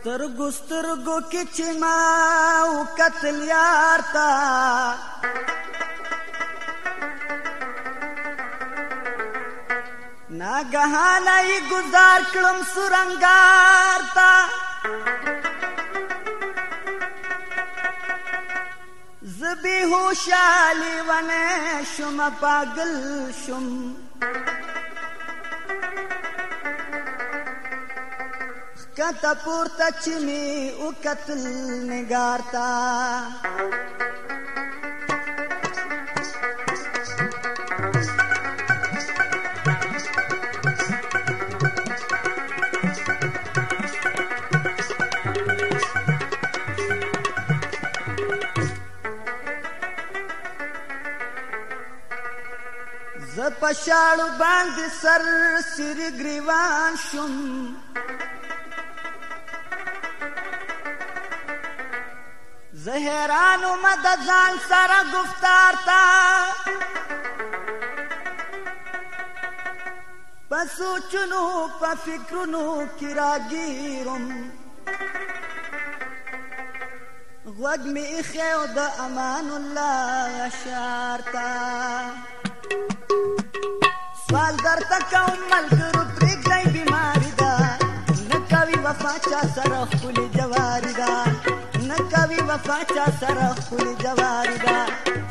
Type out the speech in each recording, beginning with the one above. سترګو سترګو کې چې ما او قتل یار تا ناګهانه گزار کړم سورنګار تا زبی هوشالی ونه شم پاگل شم کتا پورتا چې می او قتل نگارتا ز پشاړو باندې سر سر گریوان شم زهرانو مد ځان سره گفتار تا پسوچنو په فکرونو کې راګیرم غوږ مې خیو د امان الله اشارتا سوال درته کوم ملګرو پاچا سره خپل جواری دا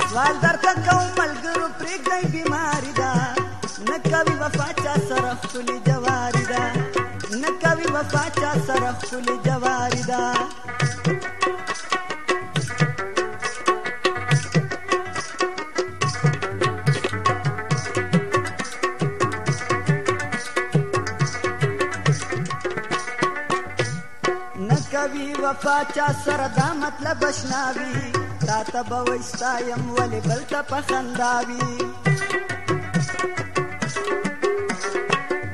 سوال درته کوم ملګرو پرېږدئ بیماری دا نه کوي وفا چا سره خپل جواری دا نه کوي وفا چا سره خپل جواری دا کوي وفا چا سره دا مطلب آشناوي تا ته به وایي ستایم ولې بل ته په خندا وي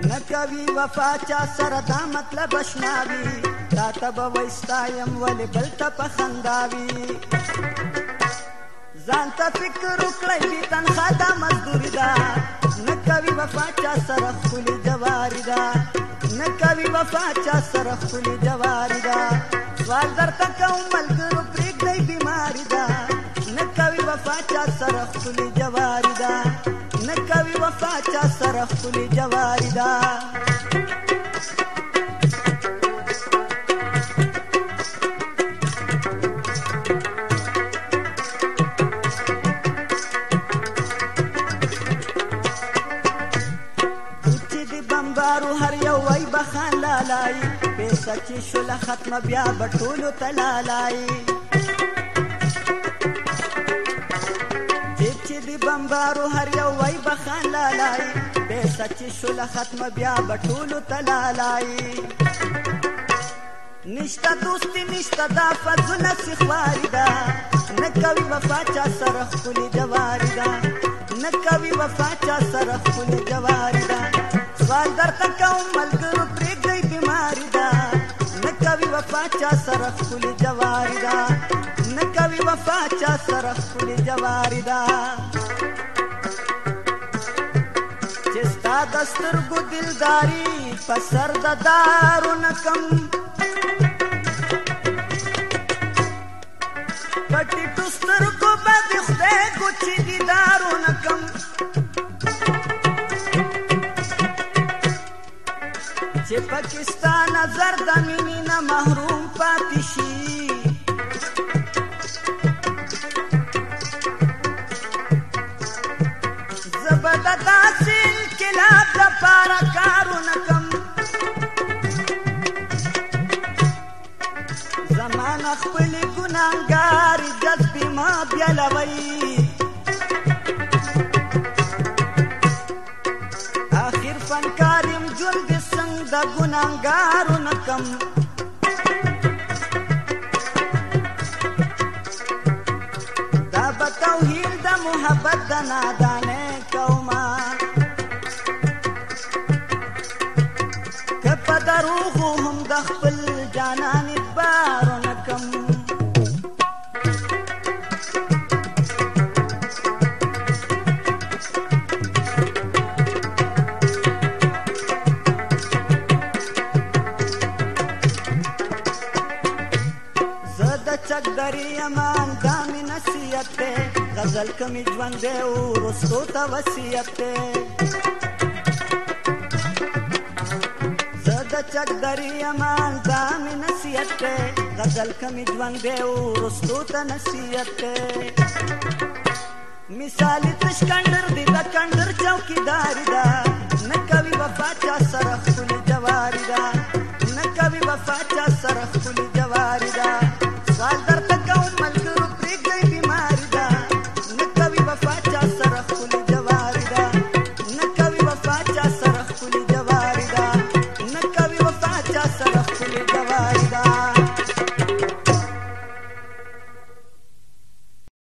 نه کوي وفا چا سره دا مطلب آشناوي تا ته به وایي ستایم ولې بل ته په خندا وي ځان ته فکر وکړئ چې تنخوا دا مزدوري ده نه کوي وفا چا سره ښکلي جواري ده نکوي وفا چا سره خپل جواري دا سوال درته کوم ملګرو پرېږدئ بیماري ده نکوي وفا چا سره خپل جواري ده نکوي وفا چا سره خپل جواري ده لالای پیسه چې شله ختم بیا به ټولو ته لالای جیب چې د بمبارو هر یو وای به خان لالای پیسه چې شله ختم بیا به ټولو ته لالای نشتا دوستی نشتا دا فضل سخواری دا نکوی وفا چا سرخ کلی جواری دا نکوی وفا چا سرخ کلی جواری سره خولي جواري دا نه کوي وفا چا سره خولي جواري دا چې ستا د سترګو دلداري په سر د دارو نه کم پټي ټو سترګو به د خدای کوچي دي دا چې پاکستان نظر د مینې نه محروم پاتې شي زبد داسې انقلاب لپاره کارونه کوم زمانه خپلې ګناهګارې جذبې ما بیالوئ நங்காருணக்கம் دب توحيد د محبت د نادانه کوما که په دروغو هم د خپل جانانې وصیت ته غزل کمی ژوند دی ورستو ته وصیت ته زده چک دریا مال دا می نصیحت ته غزل کمی ژوند دی ورستو ته نصیحت ته مثالی تشکندر دی دا کندر چوکیدار دا نه کوي وفا چا سره